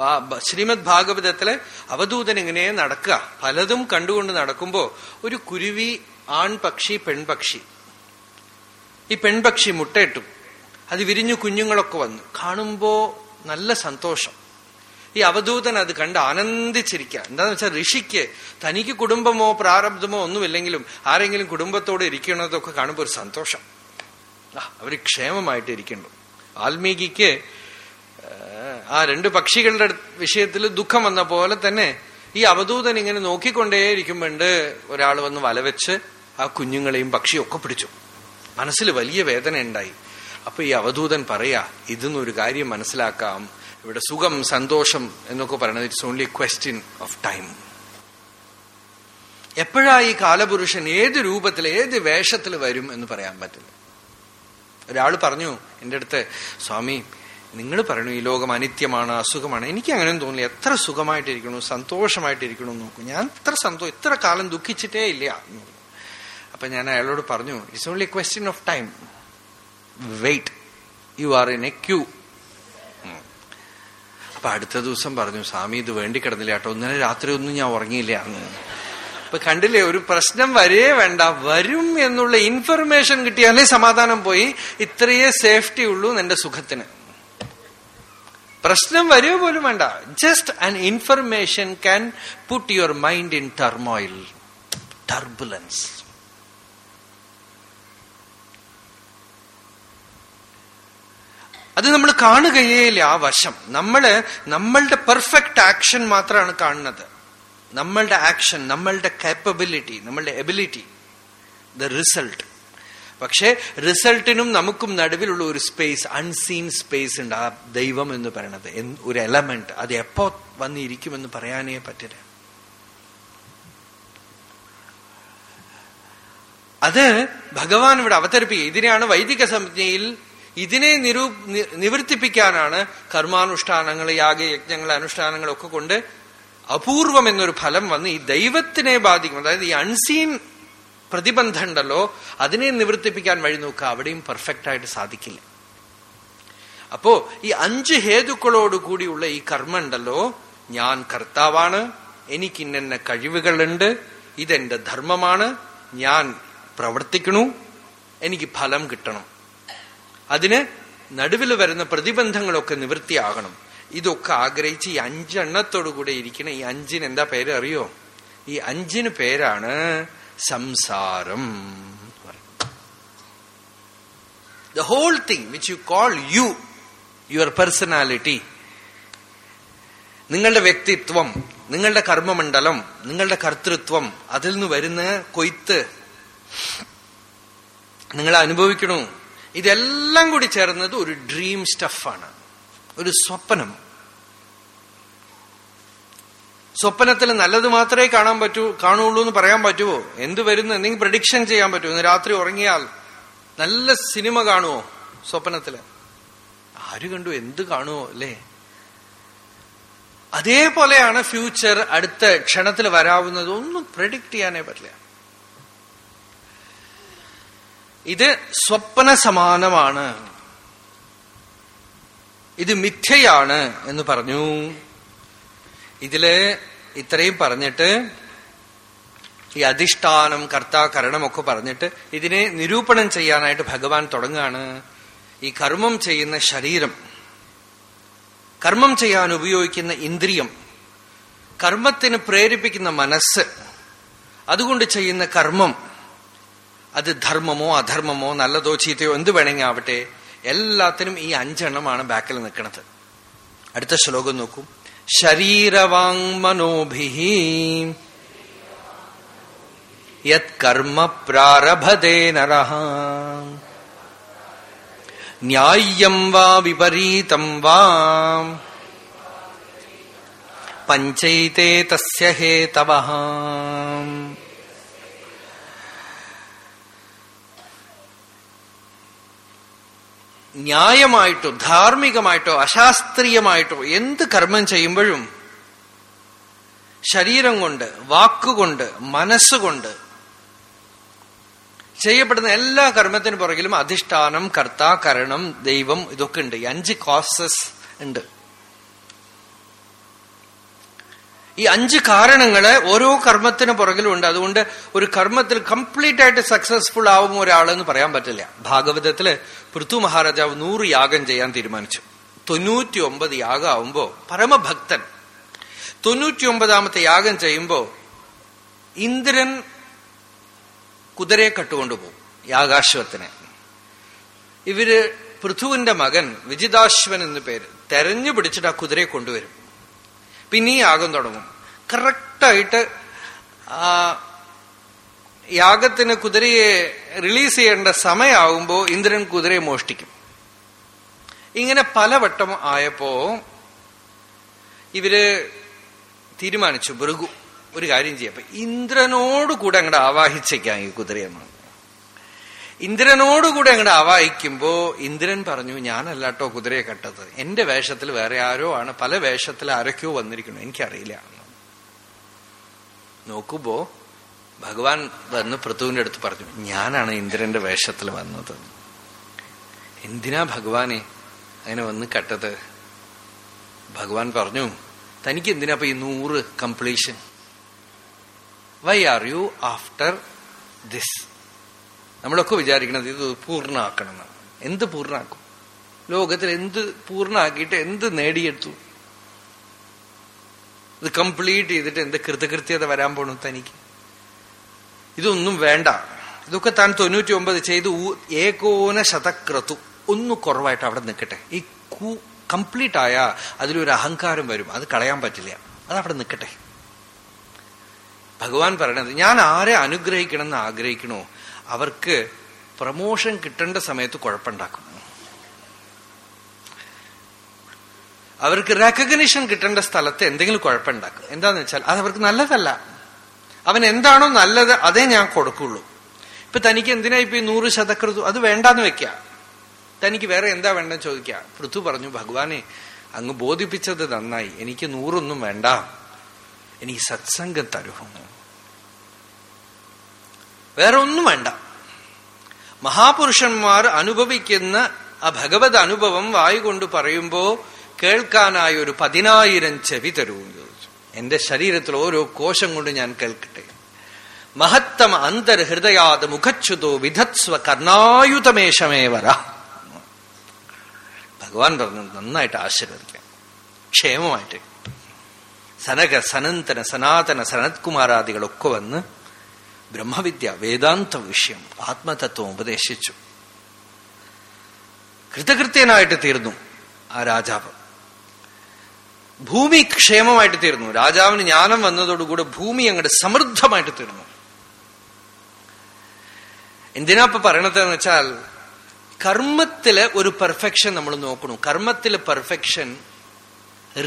ആ ശ്രീമദ് ഭാഗവതത്തിലെ അവധൂതൻ ഇങ്ങനെ നടക്കുക. പലതും കണ്ടുകൊണ്ട് നടക്കുമ്പോ ഒരു കുരുവി ആൺപക്ഷി പെൺപക്ഷി. ഈ പെൺപക്ഷി മുട്ടയിട്ടു അത് വിരിഞ്ഞു കുഞ്ഞുങ്ങളൊക്കെ വന്നു. കാണുമ്പോ നല്ല സന്തോഷം. ഈ അവധൂതൻ അത് കണ്ട് ആനന്ദിച്ചിരിക്കുക എന്താന്ന് വെച്ചാൽ ഋഷിക്ക് തനിക്ക് കുടുംബമോ പ്രാരബ്ധമോ ഒന്നുമില്ലെങ്കിലും ആരെങ്കിലും കുടുംബത്തോടെ ഇരിക്കണതൊക്കെ കാണുമ്പോൾ ഒരു സന്തോഷം. അവർ ക്ഷേമമായിട്ട് ഇരിക്കുന്നു. വാൽമീകിക്ക് ആ രണ്ട് പക്ഷികളുടെ വിഷയത്തിൽ ദുഃഖം വന്ന പോലെ തന്നെ ഈ അവധൂതൻ ഇങ്ങനെ നോക്കിക്കൊണ്ടേയിരിക്കുമ്പോണ്ട് ഒരാൾ വന്ന് വലവെച്ച് ആ കുഞ്ഞുങ്ങളെയും പക്ഷിയും ഒക്കെ പിടിച്ചു. മനസ്സിൽ വലിയ വേദന ഉണ്ടായി. അപ്പൊ ഈ അവധൂതൻ പറയാ ഇതെന്നൊരു കാര്യം മനസ്സിലാക്കാം. ഇവിടെ സുഖം സന്തോഷം എന്നൊക്കെ പറയുന്നത് it's only question of time എപ്പോഴാ ഈ കാലപുരുഷൻ ഏത് രൂപത്തിൽ ഏത് വേഷത്തിൽ വരും എന്ന് പറയാൻ പറ്റില്ല. ഒരാൾ പറഞ്ഞു എന്റെ അടുത്ത് സ്വാമി നിങ്ങൾ പറയണു ഈ ലോകം അനിത്യമാണ് അസുഖമാണ്. എനിക്ക് അങ്ങനെ തോന്നില്ല എത്ര സുഖമായിട്ടിരിക്കണു സന്തോഷമായിട്ടിരിക്കണു. നോക്കൂ ഞാൻ ഇത്ര സന്തോഷം ഇത്ര കാലം ദുഃഖിച്ചിട്ടേ ഇല്ല. എന്ന് പറഞ്ഞു. അപ്പൊ ഞാൻ അയാളോട് പറഞ്ഞു it's only question of time wait you are in a queue അപ്പൊ അടുത്ത ദിവസം പറഞ്ഞു സ്വാമി ഇത് വേണ്ടി കിടന്നില്ല കേട്ടോ. ഇന്നലെ രാത്രി ഒന്നും ഞാൻ ഉറങ്ങിയില്ല. അന്ന് കണ്ടില്ലേ ഒരു പ്രശ്നം വരേ വേണ്ട. വരും എന്നുള്ള ഇൻഫർമേഷൻ കിട്ടിയാലേ സമാധാനം പോയി. ഇത്രയേ സേഫ്റ്റി ഉള്ളൂ എന്റെ സുഖത്തിന്. പ്രശ്നം വരിക പോലും വേണ്ട. Just an information can put your mind in turmoil turbulence അത് നമ്മൾ കാണുകയേയില്ല ആ വശം. നമ്മൾ നമ്മളുടെ പെർഫെക്റ്റ് ആക്ഷൻ മാത്രമാണ് കാണുന്നത്. നമ്മളുടെ ആക്ഷൻ നമ്മളുടെ കാപ്പബിലിറ്റി നമ്മളുടെ എബിലിറ്റി ദ റിസൾട്ട് പക്ഷെ റിസൾട്ടിനും നമുക്കും നടുവിലുള്ള ഒരു സ്പേസ് അൺസീൻ സ്പേസ് ഉണ്ട്. ആ ദൈവം എന്ന് പറയണത്. ഒരു എലമെന്റ് അത് എപ്പോ വന്നിരിക്കുമെന്ന് പറയാനേ പറ്റില്ല. അത് ഭഗവാൻ ഇവിടെ അവതരിപ്പിക്കുക. ഇതിനെയാണ് വൈദിക സംജ്ഞയിൽ ഇതിനെ നിരൂ നിവർത്തിപ്പിക്കാനാണ് കർമാനുഷ്ഠാനങ്ങൾ യാഗയജ്ഞങ്ങൾ അനുഷ്ഠാനങ്ങളൊക്കെ കൊണ്ട് അപൂർവം എന്നൊരു ഫലം വന്ന് ഈ ദൈവത്തിനെ ബാധിക്കും. അതായത് ഈ അൺസീൻ പ്രതിബന്ധം ഉണ്ടല്ലോ അതിനെ നിവർത്തിപ്പിക്കാൻ വഴി നോക്കുക. അവിടെയും പെർഫെക്റ്റ് ആയിട്ട് സാധിക്കില്ല. അപ്പോ ഈ അഞ്ച് ഹേതുക്കളോട് കൂടിയുള്ള ഈ കർമ്മ ഉണ്ടല്ലോ ഞാൻ കർത്താവാണ് എനിക്ക് ഇന്ന കഴിവുകളുണ്ട് ഇതെന്റെ ധർമ്മമാണ് ഞാൻ പ്രവർത്തിക്കണു എനിക്ക് ഫലം കിട്ടണം. അതിന് നടുവിൽ വരുന്ന പ്രതിബന്ധങ്ങളൊക്കെ നിവൃത്തിയാകണം. ഇതൊക്കെ ആഗ്രഹിച്ച് ഈ അഞ്ചെണ്ണത്തോടു കൂടെ ഇരിക്കണ ഈ അഞ്ചിന് എന്താ പേര് അറിയോ? ഈ അഞ്ചിന് പേരാണ് സംസാരം the whole thing which you call you your personality നിങ്ങളുടെ വ്യക്തിത്വം നിങ്ങളുടെ കർമ്മമണ്ഡലം നിങ്ങളുടെ കർത്തൃത്വം അതിൽ നിന്ന് വരുന്ന കൊയ്ത്ത് നിങ്ങൾ അനുഭവിക്കണു? ഇതെല്ലാം കൂടി ചേർന്നത് ഒരു ഡ്രീം സ്റ്റഫാണ് ഒരു സ്വപ്നം. സ്വപ്നത്തിൽ നല്ലത് മാത്രമേ കാണാൻ പറ്റൂ കാണുള്ളൂ എന്ന് പറയാൻ പറ്റുമോ എന്ത് വരുന്നു എന്തെങ്കിലും പ്രഡിക്ഷൻ ചെയ്യാൻ പറ്റുമോ ഇന്ന് രാത്രി ഉറങ്ങിയാൽ നല്ല സിനിമ കാണുമോ സ്വപ്നത്തിൽ? ആര് കണ്ടു? എന്ത് കാണുമോ അല്ലേ? അതേപോലെയാണ് ഫ്യൂച്ചർ അടുത്ത ക്ഷണത്തിൽ വരാവുന്നത്. ഒന്നും പ്രഡിക്ട് ചെയ്യാനേ പറ്റില്ല. ഇത് സ്വപ്ന സമാനമാണ് ഇത് മിഥ്യയാണ് എന്ന് പറഞ്ഞു. ഇതിൽ ഇത്രയും പറഞ്ഞിട്ട് ഈ അധിഷ്ഠാനം കർത്താ കരണമൊക്കെ പറഞ്ഞിട്ട് ഇതിനെ നിരൂപണം ചെയ്യാനായിട്ട് ഭഗവാൻ തുടങ്ങുകയാണ് ഈ കർമ്മം ചെയ്യുന്ന ശരീരം കർമ്മം ചെയ്യാൻ ഉപയോഗിക്കുന്ന ഇന്ദ്രിയം കർമ്മത്തിന് പ്രേരിപ്പിക്കുന്ന മനസ്സ് അതുകൊണ്ട് ചെയ്യുന്ന കർമ്മം അത് ധർമ്മമോ അധർമ്മമോ നല്ലതോ ചീത്തയോ എന്ത് വേണമെങ്കിൽ ആവട്ടെ എല്ലാത്തിനും ഈ അഞ്ചെണ്ണമാണ് ബാക്കിൽ നിൽക്കുന്നത്. അടുത്ത ശ്ലോകം നോക്കൂ. ശരീരവാങ് മനോഭിഹി യത് കർമ്മ പ്രാരഭതേ നര ന്യായം വാ വിപരീതം വാ. പഞ്ചൈതേ തസ്യ ഹേതവ ന്യായമായിട്ടോ ധാർമ്മികമായിട്ടോ അശാസ്ത്രീയമായിട്ടോ എന്ത് കർമ്മം ചെയ്യുമ്പോഴും ശരീരം കൊണ്ട് വാക്കുകൊണ്ട് മനസ്സുകൊണ്ട് ചെയ്യപ്പെടുന്ന എല്ലാ കർമ്മത്തിന് പുറകിലും അധിഷ്ഠാനം കർത്താ കരണം ദൈവം ഇതൊക്കെ ഉണ്ട്. അഞ്ച് കോസസ് ഉണ്ട്. ഈ അഞ്ച് കാരണങ്ങൾ ഓരോ കർമ്മത്തിന് പുറകിലും ഉണ്ട്. അതുകൊണ്ട് ഒരു കർമ്മത്തിൽ കംപ്ലീറ്റ് ആയിട്ട് സക്സസ്ഫുൾ ആവും ഒരാളെന്ന് പറയാൻ പറ്റില്ല. ഭാഗവതത്തിൽ പൃഥു മഹാരാജാവ് നൂറ് യാഗം ചെയ്യാൻ തീരുമാനിച്ചു. തൊണ്ണൂറ്റി ഒമ്പത് യാഗമാവുമ്പോ പരമഭക്തൻ തൊണ്ണൂറ്റി ഒമ്പതാമത്തെ യാഗം ചെയ്യുമ്പോ ഇന്ദ്രൻ കുതിരയെ കട്ടുകൊണ്ടുപോകും യാഗാശ്വത്തിനെ ഇവർ പൃഥുവിന്റെ മകൻ വിജിതാശ്വൻ എന്ന് പേര് തെരഞ്ഞു പിടിച്ചിട്ട് ആ കുതിരയെ കൊണ്ടുവരും. പിന്നെ യാഗം തുടങ്ങും കറക്റ്റായിട്ട് യാഗത്തിന് കുതിരയെ റിലീസ് ചെയ്യേണ്ട സമയമാകുമ്പോൾ ഇന്ദ്രൻ കുതിരയെ മോഷ്ടിക്കും. ഇങ്ങനെ പലവട്ടം ആയപ്പോ ഇവർ തീരുമാനിച്ചു ഭൃഗു ഒരു കാര്യം ചെയ്യപ്പോ ഇന്ദ്രനോട് കൂടെ അങ്ങോട്ട് ആവാഹിച്ചേക്കാം ഈ കുതിരയെന്ന് ഇന്ദ്രനോടുകൂടെ അങ്ങോട്ട് അവായിക്കുമ്പോ ഇന്ദ്രൻ പറഞ്ഞു ഞാനല്ലാട്ടോ കുതിരയെ കട്ടത്. എന്റെ വേഷത്തിൽ വേറെ ആരോ ആണ്. പല വേഷത്തിൽ ആരൊക്കെയോ വന്നിരിക്കുന്നു. എനിക്കറിയില്ല. നോക്കുമ്പോ ഭഗവാൻ വന്ന് പൃഥുവിന്റെ അടുത്ത് പറഞ്ഞു ഞാനാണ് ഇന്ദ്രന്റെ വേഷത്തിൽ വന്നത്. എന്തിനാ ഭഗവാനെ അങ്ങനെ വന്ന് കട്ടത്? ഭഗവാൻ പറഞ്ഞു തനിക്ക് എന്തിനാ ഈ നൂറ് completion why are you after this നമ്മളൊക്കെ വിചാരിക്കണത് ഇത് പൂർണമാക്കണം എന്ത് പൂർണമാക്കും ലോകത്തിൽ എന്ത് പൂർണമാക്കിയിട്ട് എന്ത് നേടിയെടുത്തു? ഇത് കംപ്ലീറ്റ് ചെയ്തിട്ട് എന്ത് കൃതകൃത്യത വരാൻ പോണു തനിക്ക്? ഇതൊന്നും വേണ്ട. ഇതൊക്കെ താൻ തൊണ്ണൂറ്റി ഒമ്പത് ചെയ്ത് ഏകോന ശതക്രതു. ഒന്ന് കുറവായിട്ട് അവിടെ നിൽക്കട്ടെ. ഈ കൂ കംപ്ലീറ്റ് ആയ അതിലൊരു അഹങ്കാരം വരും. അത് കളയാൻ പറ്റില്ല. അത് അവിടെ നിൽക്കട്ടെ. ഭഗവാൻ പറയണത് ഞാൻ ആരെ അനുഗ്രഹിക്കണം എന്ന് ആഗ്രഹിക്കണോ? അവർക്ക് പ്രമോഷൻ കിട്ടേണ്ട സമയത്ത് കുഴപ്പമുണ്ടാക്കും. അവർക്ക് റെക്കഗ്നിഷൻ കിട്ടേണ്ട സ്ഥലത്ത് എന്തെങ്കിലും കുഴപ്പമുണ്ടാക്കും. എന്താന്ന് വെച്ചാൽ അത് അവർക്ക് നല്ലതല്ല. അവൻ എന്താണോ നല്ലത് അതേ ഞാൻ കൊടുക്കുള്ളൂ. ഇപ്പൊ തനിക്ക് എന്തിനാ ഇപ്പൊ ഈ നൂറ് ശതകൃതു അത് വേണ്ടാന്ന് വെക്ക തനിക്ക് വേറെ എന്താ വേണ്ടെന്ന് ചോദിക്ക പൃഥു പറഞ്ഞു ഭഗവാനെ അങ്ങ് ബോധിപ്പിച്ചത് നന്നായി. എനിക്ക് നൂറൊന്നും വേണ്ട. എനിക്ക് സത്സംഗം തരുന്നു. വേറെ ഒന്നും വേണ്ട. മഹാപുരുഷന്മാർ അനുഭവിക്കുന്ന ആ ഭഗവത് അനുഭവം വായുകൊണ്ട് പറയുമ്പോ കേൾക്കാനായി ഒരു പതിനായിരം ചെവി തരൂ ചോദിച്ചു. എന്റെ ശരീരത്തിൽ ഓരോ കോശം കൊണ്ട് ഞാൻ കേൾക്കട്ടെ. മഹത്തമ അന്തർഹൃദയാത് മുഖച്ഛുതോ വിധത്സ്വ കർണായുതമേഷമേവര ഭഗവാൻ പറഞ്ഞു നന്നായിട്ട് ആശീർവദിക്കാം. ക്ഷേമമായിട്ട്. സനക സനന്തന സനാതന സനത്കുമാരാദികളൊക്കെ വന്ന് ബ്രഹ്മവിദ്യ വേദാന്ത വിഷയം ആത്മതത്വം ഉപദേശിച്ചു. കൃതകൃത്യനായിട്ട് തീർന്നു ആ രാജാവ്. ഭൂമി ക്ഷേമമായിട്ട് തീർന്നു. രാജാവിന് ജ്ഞാനം വന്നതോടുകൂടെ ഭൂമി അങ്ങോട്ട് സമൃദ്ധമായിട്ട് തീർന്നു. എന്തിനാ ഇപ്പൊ പറയണതെന്ന് വെച്ചാൽ കർമ്മത്തിൽ ഒരു പെർഫെക്ഷൻ നമ്മൾ നോക്കണു. കർമ്മത്തിലെ പെർഫെക്ഷൻ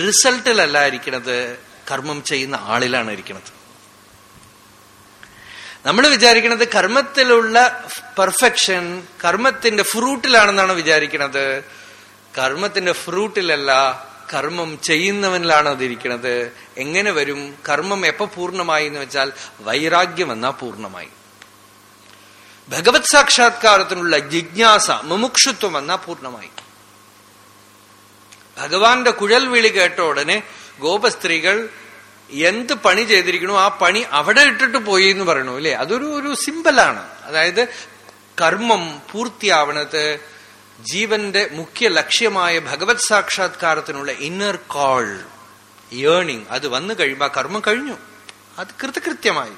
റിസൾട്ടിലല്ല ഇരിക്കണത് കർമ്മം ചെയ്യുന്ന ആളിലാണ് ഇരിക്കുന്നത് നമ്മൾ വിചാരിക്കുന്നത് കർമ്മത്തിലുള്ള പെർഫെക്ഷൻ കർമ്മത്തിന്റെ ഫ്രൂട്ടിലാണെന്നാണ് വിചാരിക്കുന്നത്. കർമ്മത്തിന്റെ ഫ്രൂട്ടിലല്ല കർമ്മം ചെയ്യുന്നവനിലാണ് അതിരിക്കുന്നത്. എങ്ങനെ വരും? കർമ്മം എപ്പോ പൂർണമായി എന്ന് വെച്ചാൽ വൈരാഗ്യം എന്നാ പൂർണമായി. ഭഗവത് സാക്ഷാത്കാരത്തിനുള്ള ജിജ്ഞാസ മുമുക്ഷുത്വം എന്നാ പൂർണമായി. ഭഗവാന്റെ കുഴൽ വിളി കേട്ട ഉടനെ ഗോപസ്ത്രീകൾ എന്ത് പണി ചെയ്തിരിക്കണോ ആ പണി അവിടെ ഇട്ടിട്ട് പോയി എന്ന് പറയണു അല്ലെ അതൊരു ഒരു സിമ്പലാണ് അതായത് കർമ്മം പൂർത്തിയാവണത് ജീവന്റെ മുഖ്യ ലക്ഷ്യമായ ഭഗവത് സാക്ഷാത്കാരത്തിനുള്ള ഇന്നർ കോൾ ഏണിങ് അത് വന്നു കഴിയുമ്പോൾ കർമ്മം കഴിഞ്ഞു. അത് കൃതകൃത്യമായി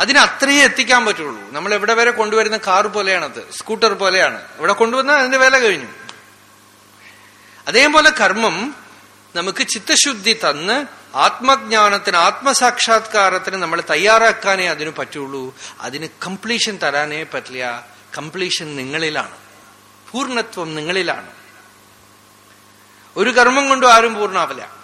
അതിന് അത്രയേ എത്തിക്കാൻ പറ്റുള്ളൂ. നമ്മൾ എവിടെ വരെ കൊണ്ടുവരുന്ന കാർ പോലെയാണത് സ്കൂട്ടർ പോലെയാണ്. ഇവിടെ കൊണ്ടുവന്നാൽ അതിന്റെ വില കഴിഞ്ഞു. അതേപോലെ കർമ്മം നമുക്ക് ചിത്തശുദ്ധി തന്ന് ആത്മജ്ഞാനത്തിന് ആത്മസാക്ഷാത്കാരത്തിന് നമ്മൾ തയ്യാറാക്കാനേ അതിന് പറ്റുള്ളൂ. അതിന് കംപ്ലീഷൻ തരാനേ പറ്റില്ല. കംപ്ലീഷൻ നിങ്ങളിലാണ്. പൂർണത്വം നിങ്ങളിലാണ്. ഒരു കർമ്മം കൊണ്ടും ആരും പൂർണാവില്ല.